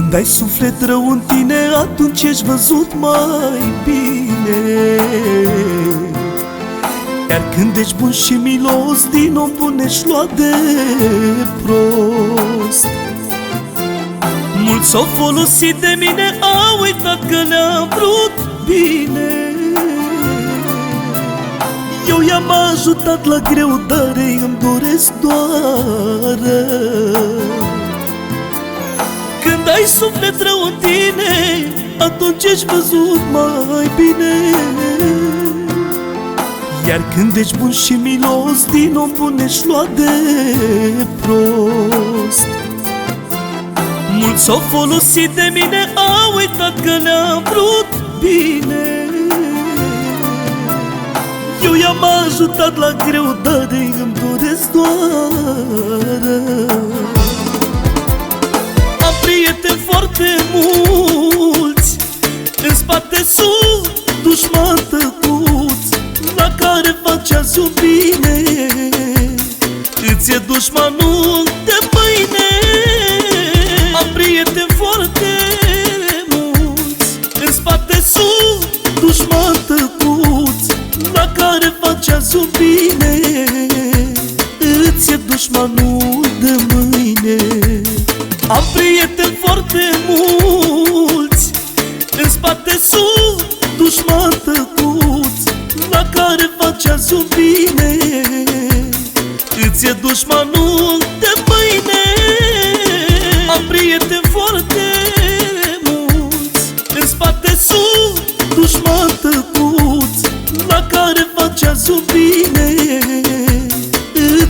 Când ai suflet rău în tine, atunci ești văzut mai bine. Iar când ești bun și milos, din om bun ești luat de prost. Mulți s-au folosit de mine, au uitat că le-am vrut bine. Eu i-am ajutat la greu, dar ei îmi doresc doar Când ai suflet rău în tine, atunci ești văzut mai bine. Iar când ești bun și milos, din om bun ești luat de prost. Mulți s-au folosit de mine, au uitat că le-am vrut bine. Eu i-am ajutat la greu, dar ei îmi doresc doar care face azi un bine Îți e dușmanul de mâine. Am prieteni foarte mulți În spate sunt dușman tăcuți La care face azi un bine Îți e dușmanul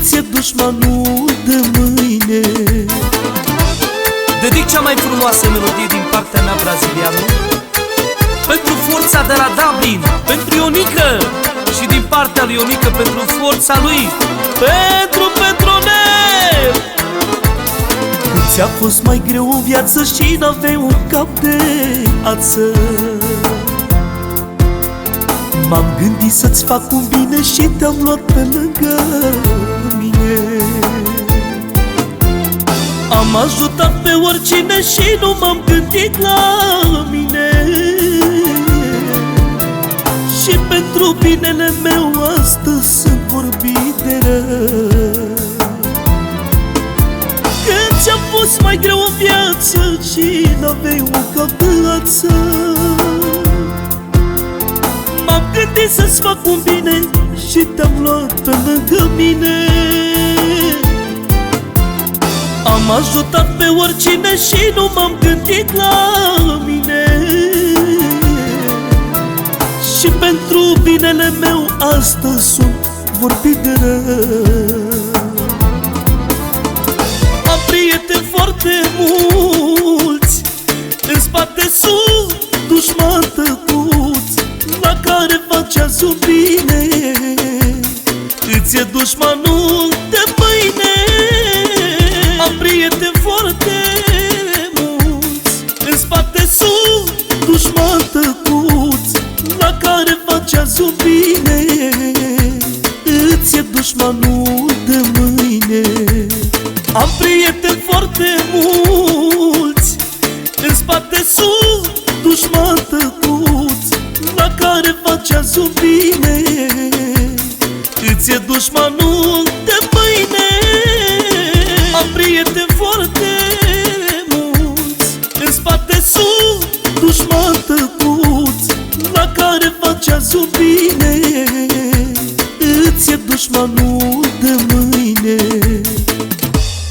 Îți e dușmanul de mâine. Dedic cea mai frumoasă melodie din partea mea braziliană. Pentru forța de la Dublin Pentru Ionică Și din partea lui Ionică pentru forța lui Pentru Petronel. Când ți-a fost mai greu în viață și n-aveai un cap de ață? M-am gândit să-ți fac un bine și te-am luat pe lângă mine Am ajutat pe oricine și nu m-am gândit la mine. Și pentru binele meu astăzi sunt vorbit de rău. Când ți-a fost mai greu în viață și n-aveai un cap de ață M-am gândit să-ți fac un bine și te-am luat pe lângă mine Am ajutat pe oricine și nu m-am gândit la mine. Și pentru binele meu astăzi sunt vorbit de rău. Am prieteni foarte mulți În spate sunt dușman tăcuți La care face azi un bine. Îți e dușmanul face azi un bine Îți e dușmanul de mâine. Am prieteni foarte mulți În spate sunt dușman tăcuți La care face azi care face azi un bine Îți e dușmanul de mâine